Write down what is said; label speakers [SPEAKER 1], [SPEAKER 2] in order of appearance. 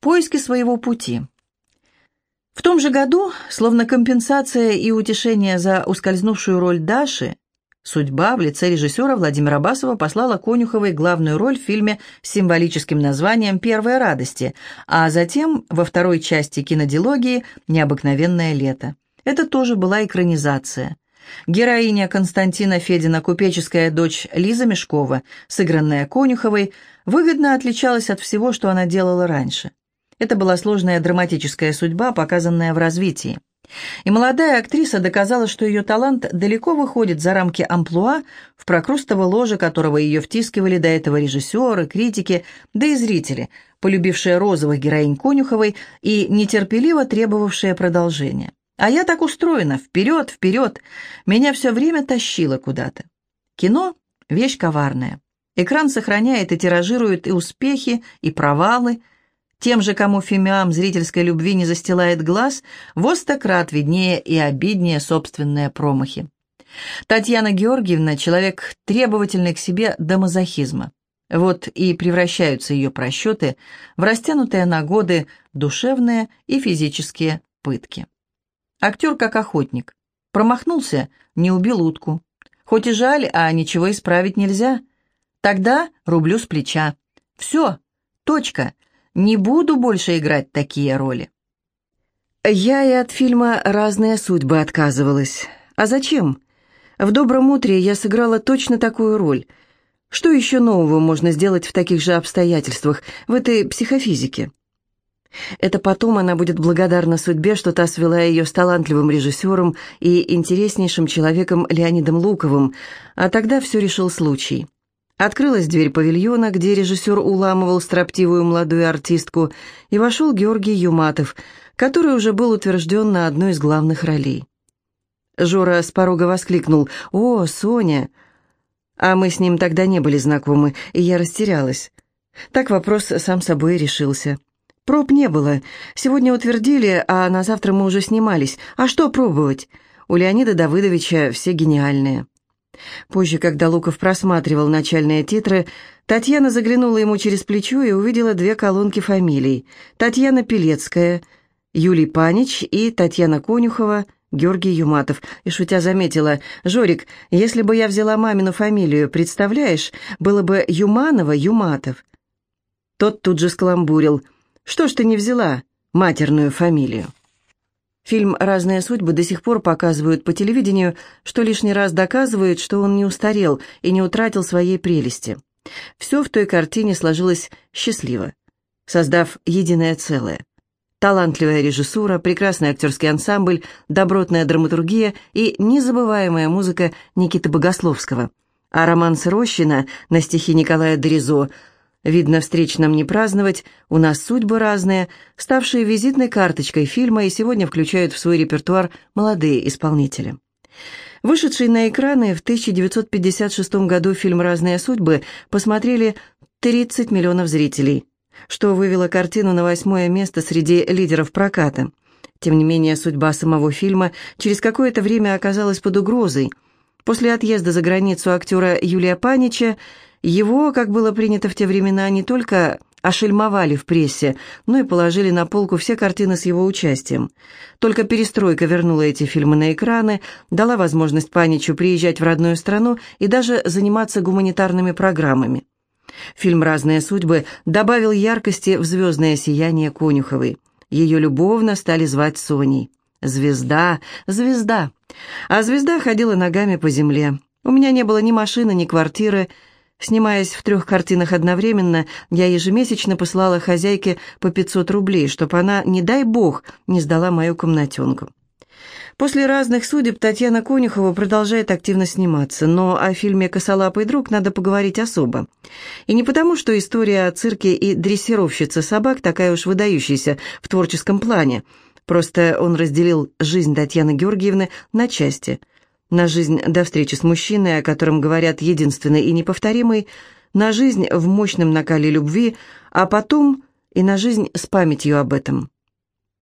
[SPEAKER 1] Поиски своего пути. В том же году, словно компенсация и утешение за ускользнувшую роль Даши, судьба в лице режиссера Владимира Басова послала Конюховой главную роль в фильме с символическим названием «Первые радости», а затем во второй части кинодилогии «Необыкновенное лето». Это тоже была экранизация. Героиня Константина Федина, купеческая дочь Лиза Мешкова, сыгранная Конюховой, выгодно отличалась от всего, что она делала раньше. Это была сложная драматическая судьба, показанная в развитии. И молодая актриса доказала, что ее талант далеко выходит за рамки амплуа, в прокрустово ложе которого ее втискивали до этого режиссеры, критики, да и зрители, полюбившие розовых героинь Конюховой и нетерпеливо требовавшие продолжения. А я так устроена, вперед, вперед. Меня все время тащило куда-то. Кино — вещь коварная. Экран сохраняет и тиражирует и успехи, и провалы. Тем же, кому фимиам зрительской любви не застилает глаз, во стократ виднее и обиднее собственные промахи. Татьяна Георгиевна — человек требовательный к себе до мазохизма. Вот и превращаются ее просчеты в растянутые на годы душевные и физические пытки. Актер как охотник. Промахнулся, не убил утку. Хоть и жаль, а ничего исправить нельзя. Тогда рублю с плеча. Все, точка. Не буду больше играть такие роли. Я и от фильма «Разные судьбы» отказывалась. А зачем? В «Добром утре» я сыграла точно такую роль. Что еще нового можно сделать в таких же обстоятельствах, в этой психофизике? Это потом она будет благодарна судьбе, что та свела ее с талантливым режиссером и интереснейшим человеком Леонидом Луковым, а тогда все решил случай. Открылась дверь павильона, где режиссер уламывал строптивую молодую артистку, и вошел Георгий Юматов, который уже был утвержден на одной из главных ролей. Жора с порога воскликнул «О, Соня!» А мы с ним тогда не были знакомы, и я растерялась. Так вопрос сам собой решился. Проб не было. Сегодня утвердили, а на завтра мы уже снимались. А что пробовать? У Леонида Давыдовича все гениальные. Позже, когда Луков просматривал начальные титры, Татьяна заглянула ему через плечо и увидела две колонки фамилий. Татьяна Пелецкая, Юлий Панич и Татьяна Конюхова, Георгий Юматов. И шутя заметила, «Жорик, если бы я взяла мамину фамилию, представляешь, было бы Юманова-Юматов». Тот тут же скаламбурил – что ж ты не взяла матерную фамилию? Фильм «Разные судьбы» до сих пор показывают по телевидению, что лишний раз доказывает, что он не устарел и не утратил своей прелести. Все в той картине сложилось счастливо, создав единое целое. Талантливая режиссура, прекрасный актерский ансамбль, добротная драматургия и незабываемая музыка Никиты Богословского. А роман Рощина на стихи Николая Доризо Видно, встреч нам не праздновать, у нас судьбы разные, ставшие визитной карточкой фильма и сегодня включают в свой репертуар молодые исполнители. Вышедший на экраны в 1956 году фильм «Разные судьбы» посмотрели 30 миллионов зрителей, что вывело картину на восьмое место среди лидеров проката. Тем не менее, судьба самого фильма через какое-то время оказалась под угрозой. После отъезда за границу актера Юлия Панича его, как было принято в те времена, не только ошельмовали в прессе, но и положили на полку все картины с его участием. Только перестройка вернула эти фильмы на экраны, дала возможность Паничу приезжать в родную страну и даже заниматься гуманитарными программами. Фильм «Разные судьбы» добавил яркости в звездное сияние Конюховой. Ее любовно стали звать Соней. «Звезда, звезда». А звезда ходила ногами по земле. У меня не было ни машины, ни квартиры, Снимаясь в трех картинах одновременно, я ежемесячно посылала хозяйке по 500 рублей, чтобы она, не дай бог, не сдала мою комнатенку. После разных судеб Татьяна Конюхова продолжает активно сниматься, но о фильме «Косолапый друг» надо поговорить особо. И не потому, что история о цирке и дрессировщице собак такая уж выдающаяся в творческом плане, просто он разделил жизнь Татьяны Георгиевны на части – на жизнь до встречи с мужчиной, о котором говорят единственный и неповторимый, на жизнь в мощном накале любви, а потом и на жизнь с памятью об этом.